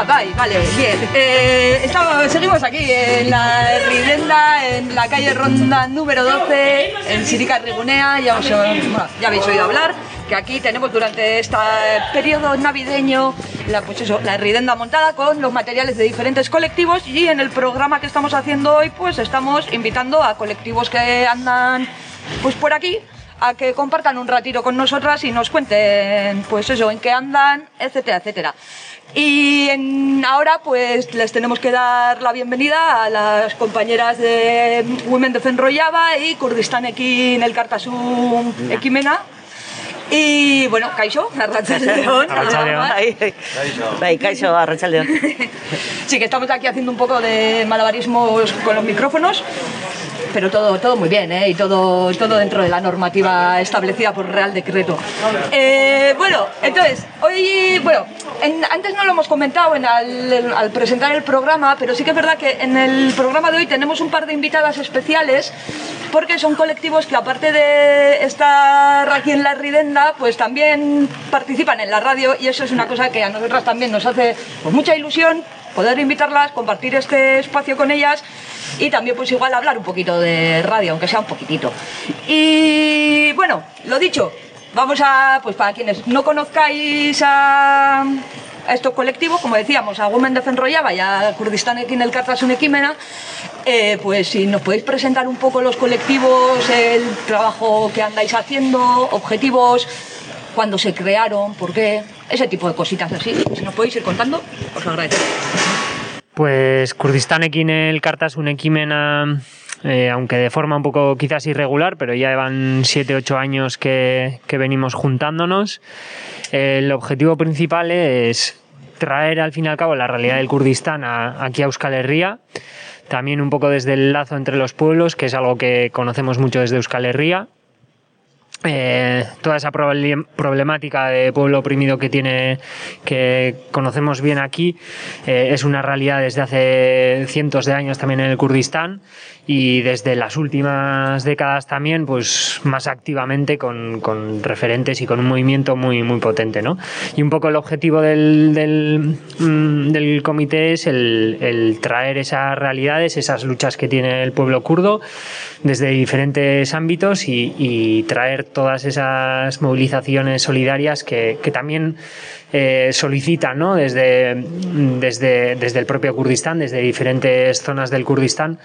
Ah, vale, vale, bien. Eh, estamos, seguimos aquí en la Ridenda, en la calle Ronda número 12, en Sirica Rigunea. Ya, os, ya habéis oído hablar que aquí tenemos durante este periodo navideño la, pues eso, la Ridenda montada con los materiales de diferentes colectivos y en el programa que estamos haciendo hoy pues estamos invitando a colectivos que andan pues por aquí a que compartan un ratito con nosotras y nos cuenten, pues eso, en qué andan, etcétera, etcétera. Y en- ahora, pues les tenemos que dar la bienvenida a las compañeras de Women de Fenrollaba y Kurdistán Ekin el Cartasun Ekimena. Y bueno, Kaixo, Arrachaldeón. Bai, kaixo, arratsaldeon. Sí, que estamos aquí haciendo un poco de malabarismos con los micrófonos, pero todo, todo muy bien, ¿eh? Y todo, todo dentro de la normativa establecida por Real Decreto. Eh, bueno, entonces, hoy, bueno, en- antes no lo hemos comentado en al, al presentar el programa, pero sí que es verdad que en el programa de hoy tenemos un par de invitadas especiales, porque son colectivos que aparte de estar aquí en la Ridenda, pues también participan en la radio y eso es una cosa que a nosotras también nos hace pues, mucha ilusión poder invitarlas, compartir este espacio con ellas y también pues igual hablar un poquito de radio, aunque sea un poquitito. Y bueno, lo dicho, vamos a, pues para quienes no conozcáis a, estos colectivos, como decíamos, a Women de Fenrollaba y a Kurdistán Ekin el Cartasun Ekimena, eh, pues si nos podéis presentar un poco los colectivos, el trabajo que andáis haciendo, objetivos, cuándo se crearon, por qué, ese tipo de cositas así. Si nos podéis ir contando, os lo agradezco. Pues Kurdistanekin el Kartasun Ekimena, eh, aunque de forma un poco quizás irregular, pero ya llevan 7-8 años que, que venimos juntándonos. El objetivo principal es traer al fin y al cabo la realidad del Kurdistán a- aquí a Euskal Herria. También un poco desde el lazo entre los pueblos, que es algo que conocemos mucho desde Euskal Herria. Eh, toda esa proble- problemática de pueblo oprimido que tiene que conocemos bien aquí eh, es una realidad desde hace cientos de años también en el Kurdistán y desde las últimas décadas también pues más activamente con, con referentes y con un movimiento muy muy potente ¿no? y un poco el objetivo del, del, mm, del comité es el, el traer esas realidades esas luchas que tiene el pueblo kurdo desde diferentes ámbitos y, y traer todas esas movilizaciones solidarias que, que también eh, solicitan ¿no? desde, desde, desde el propio Kurdistán, desde diferentes zonas del Kurdistán,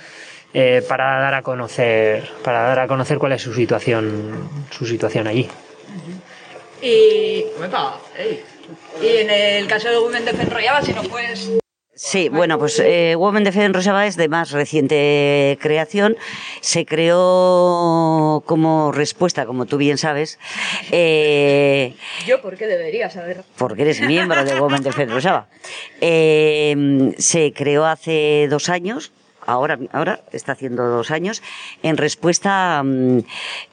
eh, para dar a conocer para dar a conocer cuál es su situación su situación allí. Y, y en el caso de Women de Fenrollaba, si nos puedes... Sí, bueno, pues eh, Women de Fe en Rosaba es de más reciente creación. Se creó como respuesta, como tú bien sabes, eh, Yo, ¿por qué debería saber? porque eres miembro de Women de Fe en Rosaba. Eh, se creó hace dos años. Ahora, ahora está haciendo dos años, en respuesta mm,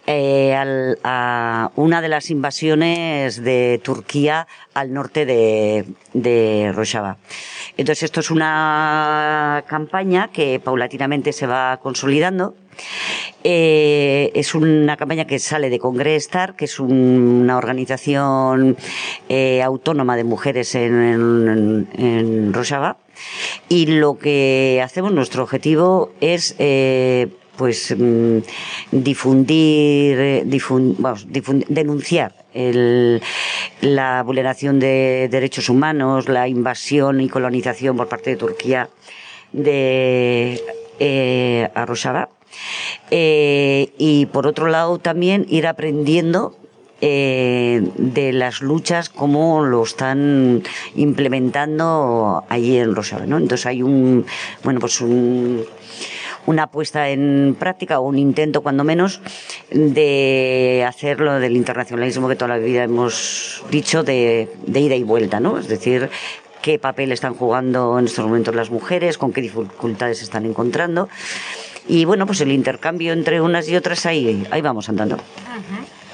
eh, al- a una de las invasiones de Turquía al norte de, de Rojava. Entonces, esto es una campaña que paulatinamente se va consolidando. Eh, es una campaña que sale de Congrestar, que es un- una organización eh, autónoma de mujeres en, en, en Rojava. Y lo que hacemos, nuestro objetivo es eh, pues mm, difundir, eh, vamos, denunciar la vulneración de derechos humanos, la invasión y colonización por parte de Turquía de eh. Eh, y por otro lado también ir aprendiendo eh, de las luchas cómo lo están implementando allí en Rojava, ¿no? Entonces hay un bueno pues un una puesta en práctica o un intento cuando menos de hacerlo del internacionalismo que toda la vida hemos dicho de, de ida y vuelta, ¿no? Es decir, qué papel están jugando en estos momentos las mujeres, con qué dificultades se están encontrando. Y bueno, pues el intercambio entre unas y otras ahí, ahí vamos andando.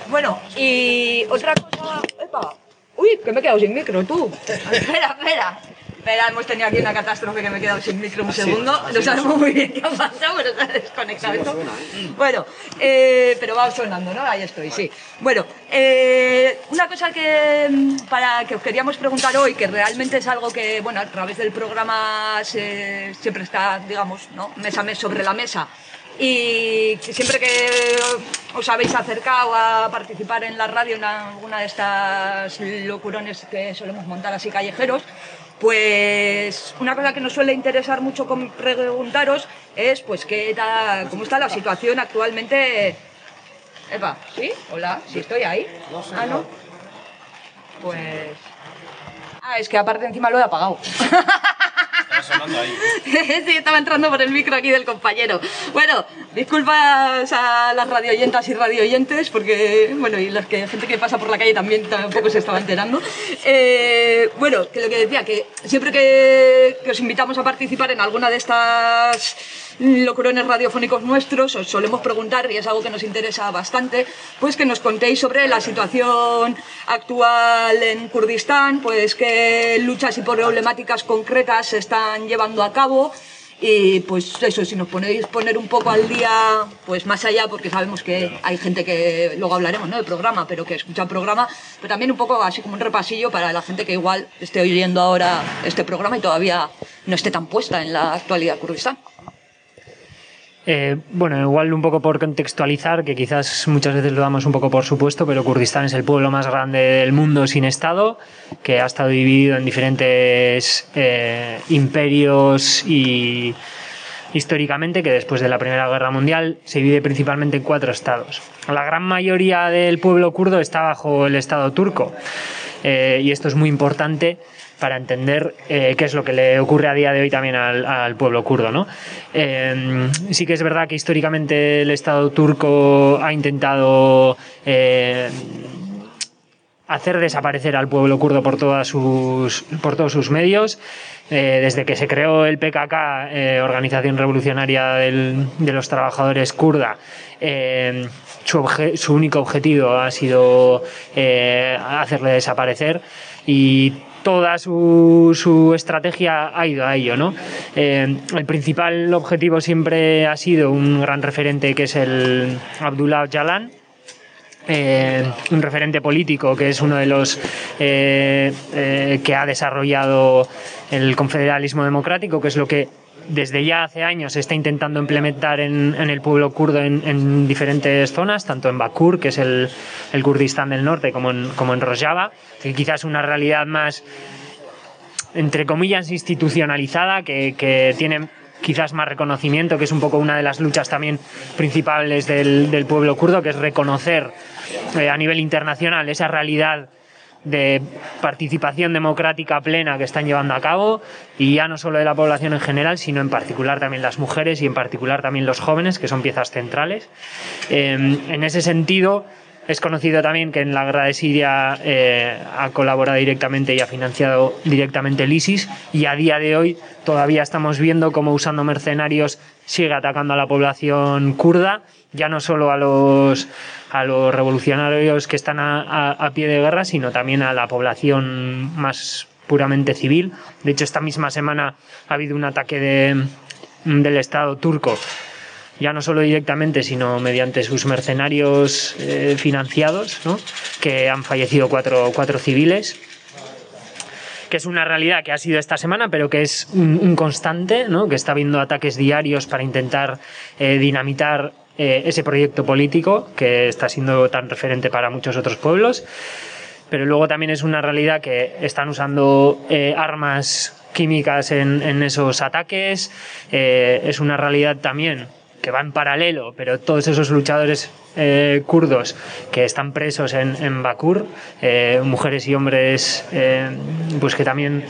Bueno, y otra cosa... Epa. Uy, que me he quedado sin micro, tú. Espera, espera. Espera, hemos tenido aquí una catástrofe que me he quedado sin micro un segundo. no sabemos muy bien qué ha pasado, pero se ha desconectado esto. ¿eh? Bueno, eh, pero va sonando, ¿no? Ahí estoy, sí. Bueno, eh, una cosa que, mm, para, que os queríamos preguntar hoy, que realmente es algo que, bueno, a través del programa se- siempre está, digamos, ¿no? mes a mes sobre la mesa. Y siempre que os habéis acercado a participar en la radio en alguna de estas locurones que solemos montar así callejeros, pues una cosa que nos suele interesar mucho con preguntaros es pues qué tal, cómo está la situación actualmente. Eva, ¿sí? Hola, ¿sí estoy ahí? Ah, no. Pues. Ah, es que aparte encima lo he apagado. sí, estaba entrando por el micro aquí del compañero. Bueno, disculpas a las radioyentas y radioyentes, porque, bueno, y las que gente que pasa por la calle también tampoco se estaba enterando. Eh, bueno, que lo que decía, que siempre que, que os invitamos a participar en alguna de estas locurones radiofónicos nuestros, os solemos preguntar, y es algo que nos interesa bastante, pues que nos contéis sobre la situación actual en Kurdistán, pues qué luchas y problemáticas concretas se están llevando a cabo. Y pues eso, si nos ponéis poner un poco al día, pues más allá, porque sabemos que hay gente que, luego hablaremos ¿no? del programa, pero que escucha el programa, pero también un poco así como un repasillo para la gente que igual esté oyendo ahora este programa y todavía no esté tan puesta en la actualidad Kurdistán. Eh, bueno, igual un poco por contextualizar, que quizás muchas veces lo damos un poco por supuesto, pero Kurdistán es el pueblo más grande del mundo sin Estado, que ha estado dividido en diferentes eh, imperios y históricamente, que después de la Primera Guerra Mundial se divide principalmente en cuatro estados. La gran mayoría del pueblo kurdo está bajo el Estado turco, eh, y esto es muy importante para entender eh, qué es lo que le ocurre a día de hoy también al, pueblo kurdo. ¿no? Eh, sí que es verdad que históricamente el Estado turco ha intentado eh, hacer desaparecer al pueblo kurdo por, todos sus medios. Desde que se creó el PKK, Organización Revolucionaria de los Trabajadores Kurda, su, su único objetivo ha sido hacerle desaparecer y toda su, estrategia ha ido a ello. ¿no? Eh, el principal objetivo siempre ha sido un gran referente que es el Abdullah Öcalan, eh, un referente político que es uno de los eh, que ha desarrollado el confederalismo democrático, que es lo que desde ya hace años se está intentando implementar en, en el pueblo kurdo en, en diferentes zonas, tanto en Bakur, que es el, el Kurdistán del norte, como en, como en Rojava, que quizás una realidad más entre comillas, institucionalizada, que, que tiene quizás más reconocimiento, que es un poco una de las luchas también principales del, del pueblo kurdo, que es reconocer eh, a nivel internacional esa realidad de participación democrática plena que están llevando a cabo y ya no solo de la población en general, sino en particular también las mujeres y en particular también los jóvenes, que son piezas centrales. Eh, en ese sentido, es conocido también que en la guerra de Siria eh, ha colaborado directamente y ha financiado directamente el ISIS y a día de hoy todavía estamos viendo cómo usando mercenarios sigue atacando a la población kurda, ya no solo a los, a los revolucionarios que están a, pie de guerra, sino también a la población más puramente civil. De hecho, esta misma semana ha habido un ataque de- del Estado turco ya no solo directamente, sino mediante sus mercenarios eh, financiados, ¿no? que han fallecido cuatro, cuatro civiles que es una realidad que ha sido esta semana, pero que es un, un constante, ¿no? que está habiendo ataques diarios para intentar eh, dinamitar eh, ese proyecto político que está siendo tan referente para muchos otros pueblos. Pero luego también es una realidad que están usando eh, armas químicas en, en esos ataques. Eh, es una realidad también que va en paralelo, pero todos esos luchadores eh, kurdos que están presos en, en Bakur, eh, mujeres y hombres, eh, pues que también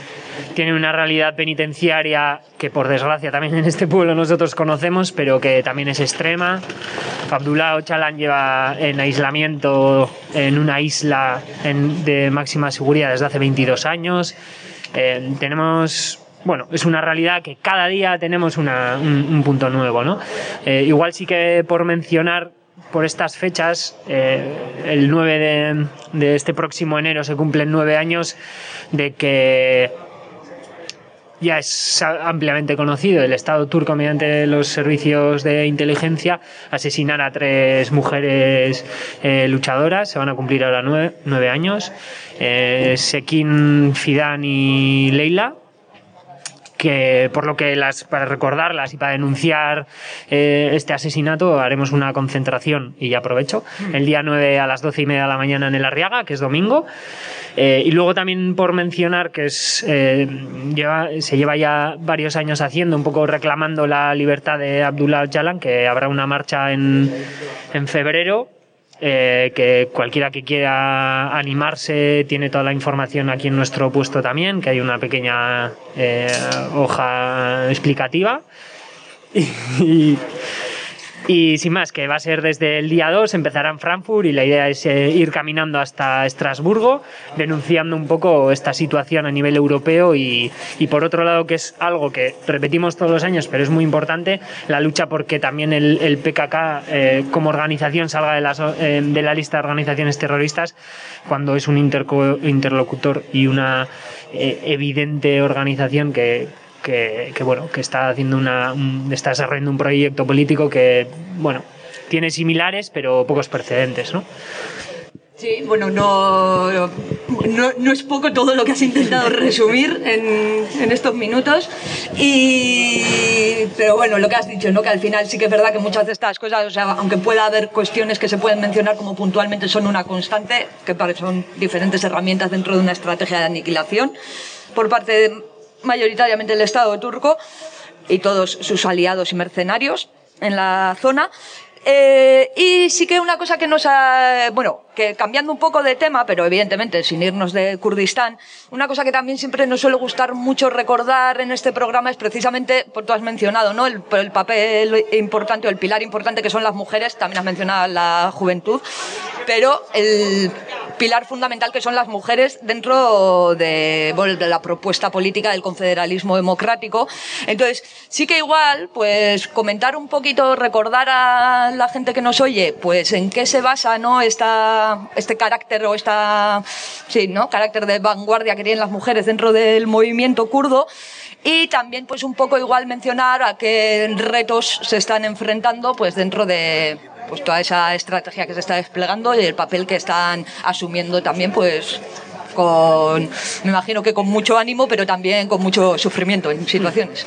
tienen una realidad penitenciaria que por desgracia también en este pueblo nosotros conocemos, pero que también es extrema. Abdullah Öcalan lleva en aislamiento en una isla en- de máxima seguridad desde hace 22 años. Eh, tenemos bueno, es una realidad que cada día tenemos un, un punto nuevo, ¿no? Eh, igual sí que por mencionar por estas fechas, eh, el 9 de, este próximo enero se cumplen nueve años de que ya es ampliamente conocido. El Estado turco, mediante los servicios de inteligencia, asesinar a tres mujeres eh, luchadoras. Se van a cumplir ahora nueve, años. Sekin, Fidan y Leila que por lo que las para recordarlas y para denunciar eh, este asesinato haremos una concentración y aprovecho el día 9 a las 12 y media de la mañana en el Arriaga que es domingo eh, y luego también por mencionar que es, eh, lleva, se lleva ya varios años haciendo, un poco reclamando la libertad de Abdullah Öcalan, que habrá una marcha en, en febrero. Eh, que cualquiera que quiera animarse tiene toda la información aquí en nuestro puesto también, que hay una pequeña hoja explicativa. y, y sin más, que va a ser desde el día 2, empezará en Frankfurt y la idea es eh, ir caminando hasta Estrasburgo, denunciando un poco esta situación a nivel europeo y, y, por otro lado, que es algo que repetimos todos los años, pero es muy importante, la lucha porque también el, el PKK eh, como organización salga de, las, eh, de la lista de organizaciones terroristas cuando es un interlocutor y una evidente organización que que, bueno, que está haciendo una, está desarrollando un proyecto político que, bueno, tiene similares pero pocos precedentes, ¿no? Sí, bueno, no, no, no, es poco todo lo que has intentado resumir en, en, estos minutos. Y, pero bueno, lo que has dicho, ¿no? que al final sí que es verdad que muchas de estas cosas, o sea, aunque pueda haber cuestiones que se pueden mencionar como puntualmente son una constante, que son diferentes herramientas dentro de una estrategia de aniquilación por parte de mayoritariamente el Estado turco y todos sus aliados y mercenarios en la zona. Eh, y sí que una cosa que nos ha, bueno, que cambiando un poco de tema, pero evidentemente sin irnos de Kurdistán, una cosa que también siempre nos suele gustar mucho recordar en este programa es precisamente, por tú has mencionado, ¿no? El, el papel importante o el pilar importante que son las mujeres, también has mencionado la juventud, pero el pilar fundamental que son las mujeres dentro de, de, la propuesta política del confederalismo democrático. Entonces, sí que igual, pues comentar un poquito, recordar a la gente que nos oye, pues en qué se basa ¿no? Esta, este carácter o esta, sí, ¿no? carácter de vanguardia que tienen las mujeres dentro del movimiento kurdo y también pues un poco igual mencionar a qué retos se están enfrentando pues dentro de pues toda esa estrategia que se está desplegando y el papel que están asumiendo también pues con, me imagino que con mucho ánimo, pero también con mucho sufrimiento en situaciones.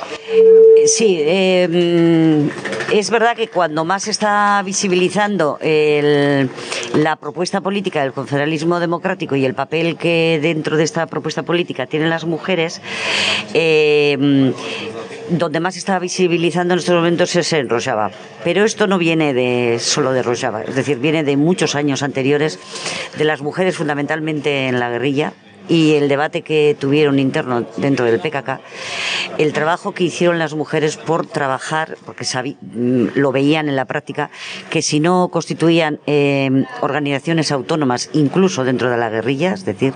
Sí, eh, es verdad que cuando más se está visibilizando la propuesta política del confederalismo democrático y el papel que dentro de esta propuesta política tienen las mujeres, eh, donde más se está visibilizando en estos momentos es en Rojava. Pero esto no viene de solo de Rojava, es decir, viene de muchos años anteriores, de las mujeres fundamentalmente en la guerrilla, y el debate que tuvieron interno dentro del PKK, el trabajo que hicieron las mujeres por trabajar, porque mm, lo veían en la práctica, que si no constituían eh, organizaciones autónomas, incluso dentro de la guerrilla, es decir,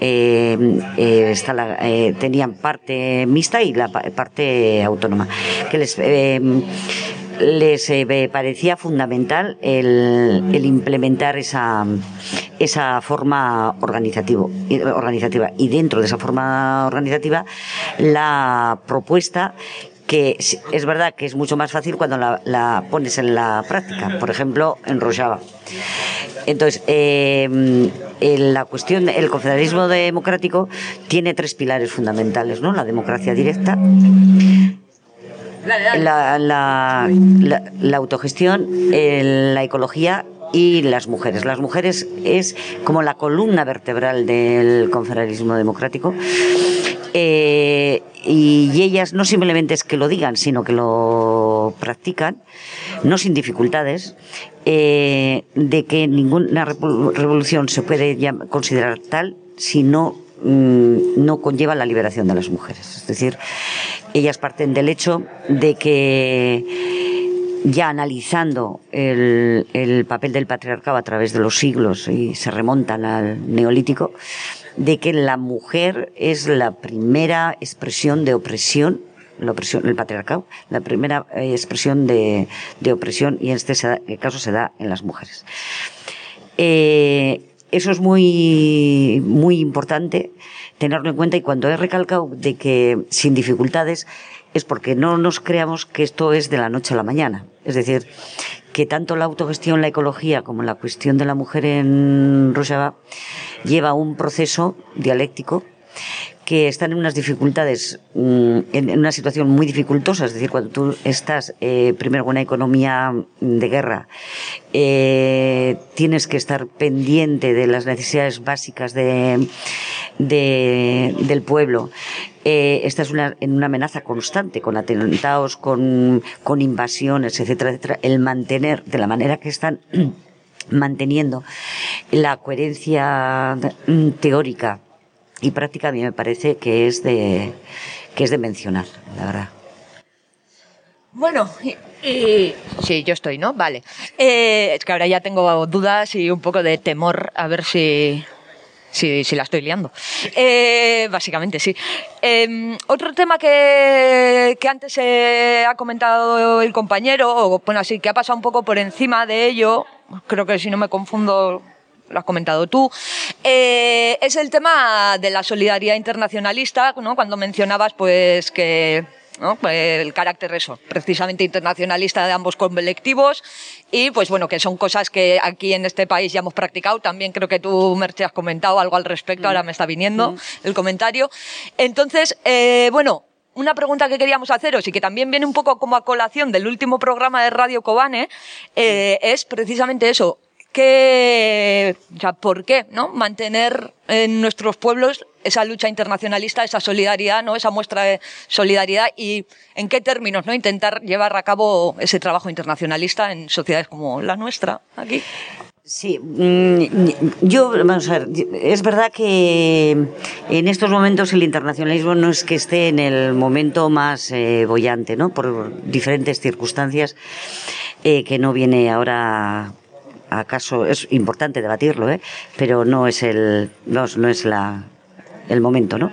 eh, eh, tenían parte mixta y la parte autónoma, que les les eh, parecía fundamental el, implementar esa, esa forma organizativa. Y dentro de esa forma organizativa, la propuesta que es verdad que es mucho más fácil cuando la, pones en la práctica, por ejemplo, en Rojava. Entonces, eh, la cuestión, el confederalismo democrático tiene tres pilares fundamentales, ¿no? La democracia directa, la, la, la, autogestión, la ecología y las mujeres. Las mujeres es como la columna vertebral del confederalismo democrático. Eh, y ellas no simplemente es que lo digan, sino que lo practican, no sin dificultades, eh, de que ninguna revolución se puede considerar tal si no, mm, no conlleva la liberación de las mujeres. Es decir, ellas parten del hecho de que ya analizando el, papel del patriarcado a través de los siglos y se remontan al neolítico, de que la mujer es la primera expresión de opresión, la opresión, el patriarcado, la primera eh, expresión de, opresión y en este caso se da en las mujeres. Eh, eso es muy, muy importante tenerlo en cuenta y cuando he recalcado de que sin dificultades es porque no nos creamos que esto es de la noche a la mañana. Es decir, que tanto la autogestión, la ecología como la cuestión de la mujer en Rojava lleva un proceso dialéctico que están en unas dificultades, mm, en, una situación muy dificultosa, es decir, cuando tú estás eh, primero con una economía de guerra, eh, tienes que estar pendiente de las necesidades básicas de, del pueblo. Eh, estás en una amenaza constante, con atentados, con, invasiones, etcétera, etcétera. El mantener de la manera que están manteniendo la coherencia teórica y práctica a mí me parece que es de, que es de mencionar, la verdad. Bueno, y, sí, yo estoy, ¿no? Vale. Eh, es que ahora ya tengo dudas y un poco de temor a ver si, si, si la estoy liando. Eh, básicamente, sí. Em, otro tema que, que antes ha comentado el compañero, o bueno, así que ha pasado un poco por encima de ello, creo que si no me confundo lo has comentado tú, eh, es el tema de la solidaridad internacionalista, ¿no? Cuando mencionabas, pues, que ¿no? El carácter eso, precisamente internacionalista de ambos colectivos y pues bueno, que son cosas que aquí en este país ya hemos practicado. También creo que tú, Merche, has comentado algo al respecto, ahora me está viniendo mm. el comentario. Entonces, eh, bueno, una pregunta que queríamos haceros y que también viene un poco como a colación del último programa de Radio Cobane, eh, es precisamente eso o sea, ¿por qué, no? Mantener en nuestros pueblos esa lucha internacionalista, esa solidaridad, ¿no? Esa muestra de solidaridad y en qué términos, ¿no? Intentar llevar a cabo ese trabajo internacionalista en sociedades como la nuestra, aquí. Sí, mm, yo, vamos a ver, es verdad que en estos momentos el internacionalismo no es que esté en el momento más eh, bollante, ¿no? Por diferentes circunstancias eh, que no viene ahora acaso es importante debatirlo, ¿eh? pero no es el no, es la, el momento, ¿no?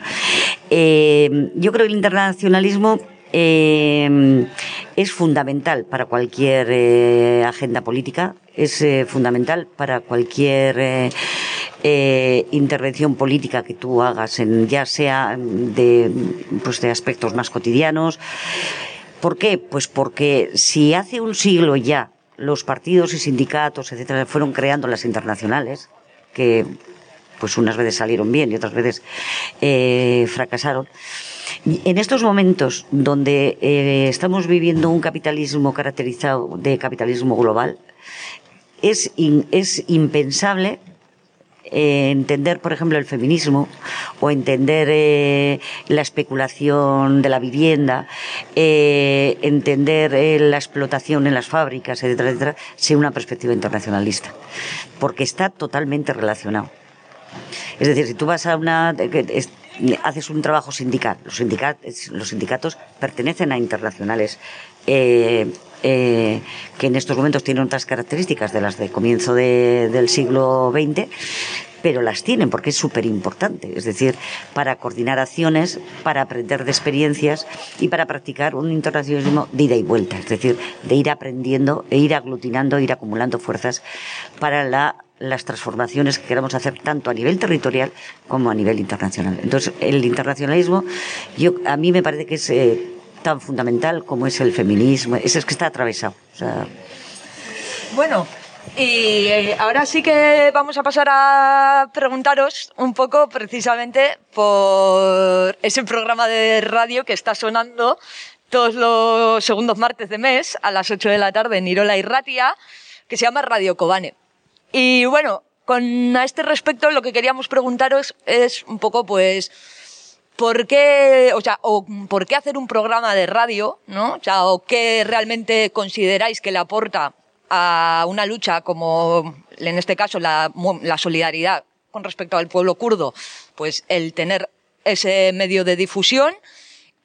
Eh, yo creo que el internacionalismo eh, es fundamental para cualquier eh, agenda política, es fundamental para cualquier intervención política que tú hagas, en, ya sea de, pues de aspectos más cotidianos. ¿Por qué? Pues porque si hace un siglo ya los partidos y sindicatos, etcétera, fueron creando las internacionales, que pues unas veces salieron bien y otras veces eh, fracasaron. En estos momentos donde eh, estamos viviendo un capitalismo caracterizado de capitalismo global, es, es impensable eh, entender, por ejemplo, el feminismo o entender eh, la especulación de la vivienda, eh, entender la explotación en las fábricas, etcétera, etcétera, sin una perspectiva internacionalista, porque está totalmente relacionado. Es decir, si tú vas a una haces un trabajo sindical. Los, sindicatos, los sindicatos pertenecen a internacionales que en estos momentos tienen otras características de las de comienzo del siglo XX, pero las tienen porque es súper importante, es decir, para coordinar acciones, para aprender de experiencias y para practicar un internacionalismo de ida y vuelta, es decir, de ir aprendiendo e ir aglutinando, ir acumulando fuerzas para las transformaciones que queramos hacer tanto a nivel territorial como a nivel internacional. Entonces, el internacionalismo, yo a mí me parece que es eh, tan fundamental como es el feminismo, es, es que está atravesado. Bueno, y eh, ahora sí que vamos a pasar a preguntaros un poco precisamente por ese programa de radio que está sonando todos los segundos martes de mes a las 8 de la tarde en Irola y Ratia, que se llama Radio Cobane. Y bueno, con a este respecto lo que queríamos preguntaros es un poco pues ¿por qué, o sea, o por qué hacer un programa de radio, ¿no? O sea, o qué realmente consideráis que le aporta a una lucha como en este caso la, solidaridad con respecto al pueblo kurdo, pues el tener ese medio de difusión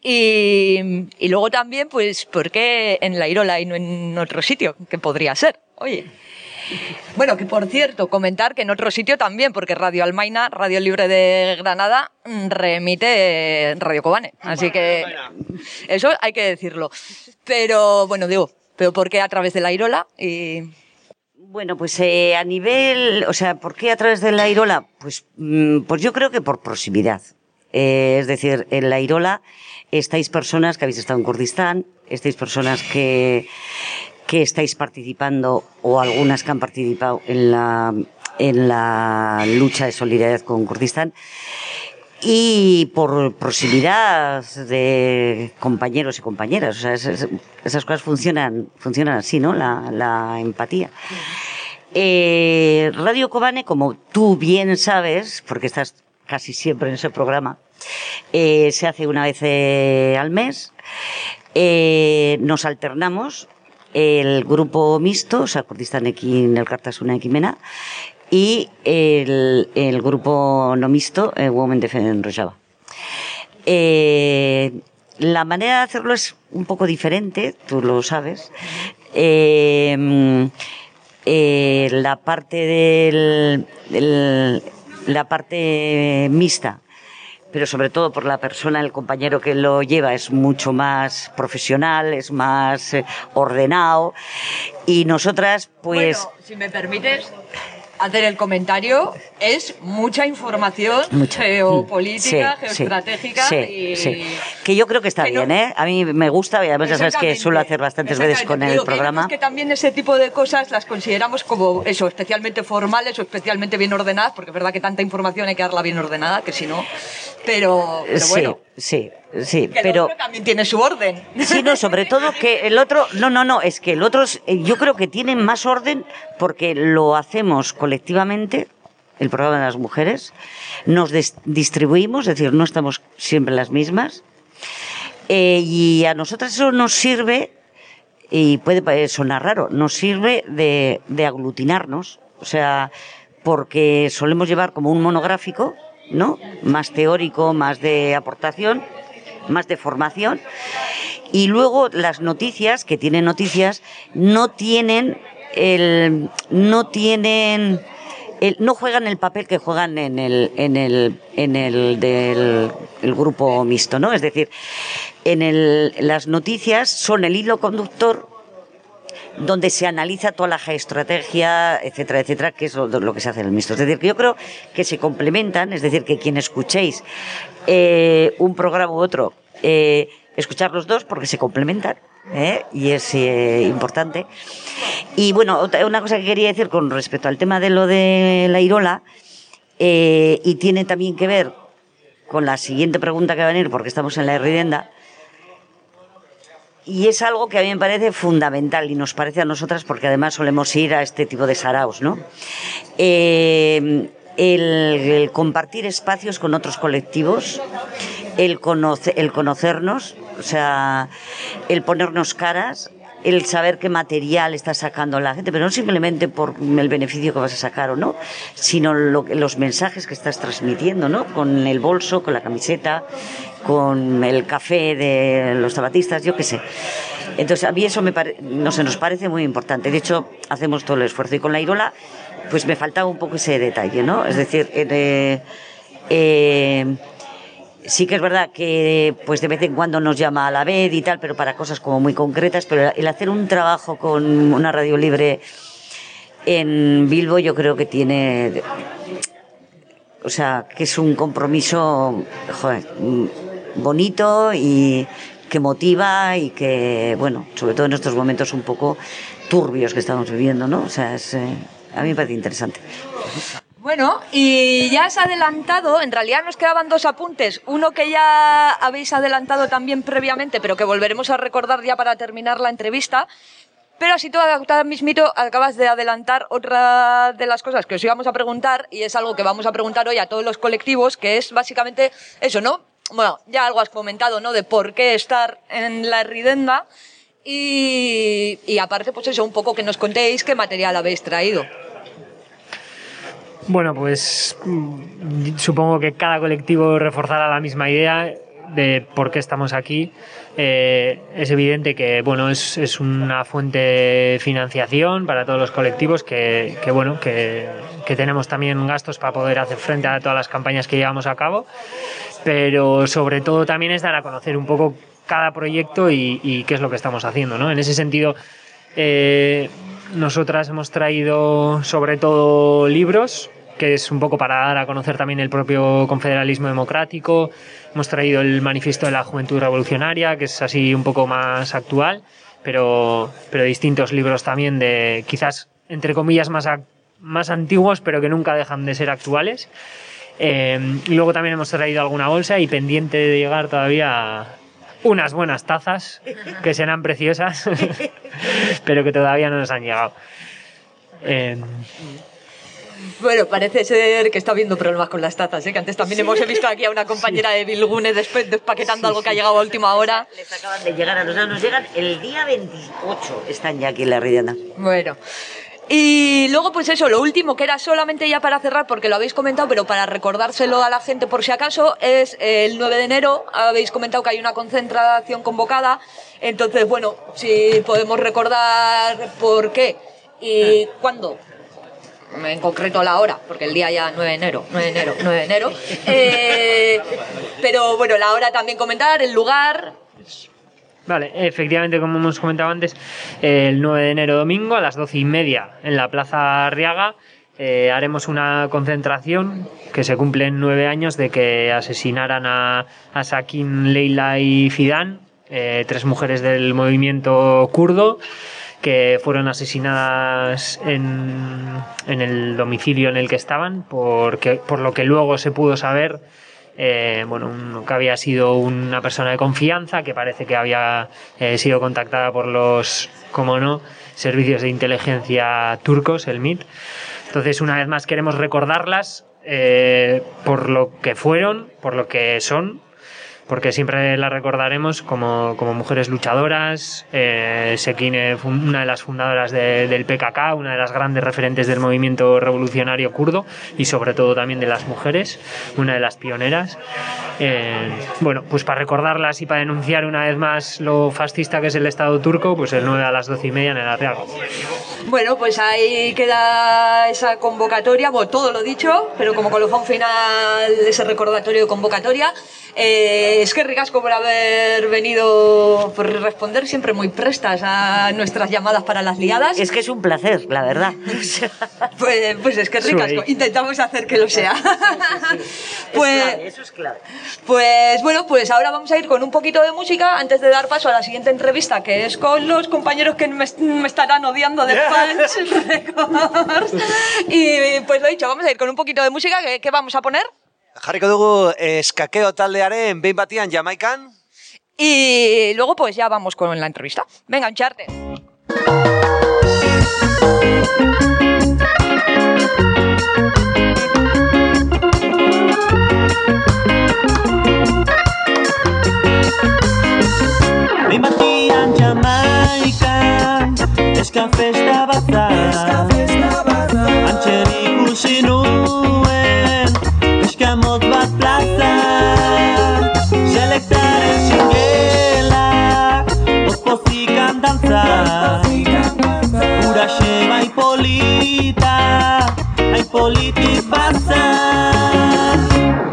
y, y luego también, pues, ¿por qué en la Irola y no en otro sitio? Que podría ser, oye. Bueno, que por cierto, comentar que en otro sitio también, porque Radio Almaina, Radio Libre de Granada, mm, remite Radio Cobane. Así que eso hay que decirlo. Pero bueno, digo, pero ¿por qué a través de la Irola? Y... Bueno, pues eh, a nivel, o sea, ¿por qué a través de la Irola? Pues, mm, pues yo creo que por proximidad. Eh, es decir, en la Irola estáis personas que habéis estado en Kurdistán, estáis personas que, que estáis participando o algunas que han participado en la, en la lucha de solidaridad con Kurdistán y por proximidad de compañeros y compañeras. O sea, esas, cosas funcionan, funcionan así, ¿no? La, empatía. Eh, Radio Kobane, como tú bien sabes, porque estás casi siempre en ese programa, eh, se hace una vez eh, al mes. Nos alternamos el grupo mixto, o sea, Kurdistanekin Elkartasuna Ekimena, y el, el grupo no mixto, eh, Women Defend Rojava. Eh, la manera de hacerlo es un poco diferente, tú lo sabes. Eh, eh, la parte del, del- la parte mixta, pero sobre todo por la persona, el compañero que lo lleva es mucho más profesional, es más eh, ordenado. Y nosotras pues Bueno, si me permites hacer el comentario, es mucha información Mucha. geopolítica, Sí, geoestratégica sí, y... sí. Que yo creo que está que no- bien, ¿eh? A mí me gusta y además ya sabes que suelo hacer bastantes veces con el Digo que programa. Es que también ese tipo de cosas las consideramos como eso, especialmente formales o especialmente bien ordenadas, porque es verdad que tanta información hay que darla bien ordenada, que si no. Pero, bueno, sí, sí, que el pero otro también tiene su orden. sí, no, sobre todo que el otro, no, no, no, es que el otro, es- eh, yo creo que tiene más orden porque lo hacemos colectivamente, el programa de las mujeres, nos distribuimos, es decir, no estamos siempre las mismas, eh, y a nosotras eso nos sirve, y puede sonar raro, nos sirve de, de aglutinarnos, o sea, porque solemos llevar como un monográfico, ¿no? Más teórico, más de aportación, más de formación, y luego las noticias, que tienen noticias, no tienen el, no tienen, el- no juegan el papel que juegan en el, en el, en el del el grupo mixto, ¿no? Es decir, en el, las noticias son el hilo conductor donde se analiza toda la geoestrategia, etcétera, etcétera, que es lo, que se hace en el mixto. Es decir, que yo creo que se complementan, es decir, que quien escuchéis eh, un programa u otro, eh, escuchar los dos porque se complementan. ¿eh? Y es importante. Y bueno, una cosa que quería decir con respecto al tema de lo de la Irola, y tiene también que ver con la siguiente pregunta que va a venir, porque estamos en la Ridenda, y es algo que a mí me parece fundamental y nos parece a nosotras porque además solemos ir a este tipo de saraos, ¿no? Eh, el, el compartir espacios con otros colectivos, el, conoce- el conocernos, o sea, el ponernos caras, el saber qué material está sacando la gente, pero no simplemente por el beneficio que vas a sacar o no, sino lo los mensajes que estás transmitiendo, ¿no? Con el bolso, con la camiseta, con el café de los zapatistas, yo qué sé. Entonces, a mí eso me pare- no se nos parece muy importante. De hecho, hacemos todo el esfuerzo. Y con la Irola, pues me faltaba un poco ese detalle, ¿no? Es decir, eh, eh, sí que es verdad que pues de vez en cuando nos llama a la vez y tal, pero para cosas como muy concretas, pero el hacer un trabajo con una radio libre en Bilbo yo creo que tiene o sea, que es un compromiso mm, bonito y que motiva y que, bueno, sobre todo en estos momentos un poco turbios que estamos viviendo, ¿no? O sea, es, eh, a mí me parece interesante. Bueno, y ya has adelantado, en realidad nos quedaban dos apuntes, uno que ya habéis adelantado también previamente, pero que volveremos a recordar ya para terminar la entrevista. Pero así tú ahora mismito acabas de adelantar otra de las cosas que os íbamos a preguntar, y es algo que vamos a preguntar hoy a todos los colectivos, que es básicamente eso, ¿no? Bueno, ya algo has comentado, ¿no? De por qué estar en la Ridenda. Y, y aparte, pues eso, un poco que nos contéis qué material habéis traído. Bueno, pues mm, supongo que cada colectivo reforzará la misma idea de por qué estamos aquí. Eh, es evidente que bueno es, una fuente de financiación para todos los colectivos que, bueno que, tenemos también gastos para poder hacer frente a todas las campañas que llevamos a cabo pero sobre todo también es dar a conocer un poco cada proyecto y, y qué es lo que estamos haciendo ¿no? en ese sentido eh, nosotras hemos traído sobre todo libros que es un poco para dar a conocer también el propio confederalismo democrático. Hemos traído el manifiesto de la Juventud Revolucionaria, que es así un poco más actual, pero, pero distintos libros también de quizás, entre comillas, más, más antiguos, pero que nunca dejan de ser actuales. Eh, y luego también hemos traído alguna bolsa y pendiente de llegar todavía unas buenas tazas que serán preciosas, pero que todavía no nos han llegado. Eh, bueno, parece ser que está habiendo problemas con las tazas, ¿eh? que antes también hemos visto aquí a una compañera de Bilgune después despaquetando algo que ha llegado a última hora. Les acaban de llegar a nosotros, nos llegan el día 28, están ya aquí en la Ridiana. Bueno. Y luego, pues eso, lo último que era solamente ya para cerrar, porque lo habéis comentado, pero para recordárselo a la gente por si acaso, es el 9 de enero, habéis comentado que hay una concentración convocada, entonces, bueno, si podemos recordar por qué y cuándo en concreto la hora, porque el día ya 9 de enero, 9 de enero, 9 de enero. Eh, pero bueno, la hora también comentar, el lugar. Vale, efectivamente, como hemos comentado antes, el 9 de enero domingo a las 12 y media en la Plaza Arriaga eh, haremos una concentración que se cumplen nueve años de que asesinaran a, a Sakin, Leila y Fidan, eh, tres mujeres del movimiento kurdo que fueron asesinadas en, en, el domicilio en el que estaban, por lo que luego se pudo saber eh, bueno, que había sido una persona de confianza, que parece que había eh, sido contactada por los, como no, servicios de inteligencia turcos, el MIT. Entonces, una vez más queremos recordarlas eh, por lo que fueron, por lo que son porque siempre la recordaremos como, como mujeres luchadoras. Eh, Sekine, una de las fundadoras de, del PKK, una de las grandes referentes del movimiento revolucionario kurdo y sobre todo también de las mujeres, una de las pioneras. Eh, bueno, pues para recordarlas y para denunciar una vez más lo fascista que es el Estado turco, pues el 9 a las 12 y media en el Arriaga. Bueno, pues ahí queda esa convocatoria, bueno, todo lo dicho, pero como colofón final ese recordatorio de convocatoria. Eh, es que ricasco por haber venido, por responder siempre muy prestas a nuestras llamadas para las liadas. Es que es un placer, la verdad. pues, pues, es que ricasco, intentamos hacer que lo sea. pues, es clave, eso es clave. Pues bueno, pues ahora vamos a ir con un poquito de música antes de dar paso a la siguiente entrevista, que es con los compañeros que me, me estarán odiando de Records. Y pues lo dicho, vamos a ir con un poquito de música, ¿qué, qué vamos a poner? Jarriko dugu eskakeo taldearen behin batian Jamaikan. Y luego pues ya vamos con la entrevista. Venga, Uncharted. Behin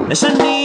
Mission